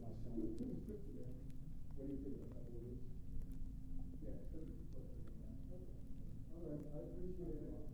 What do you think. Yeah. All right, I appreciate it.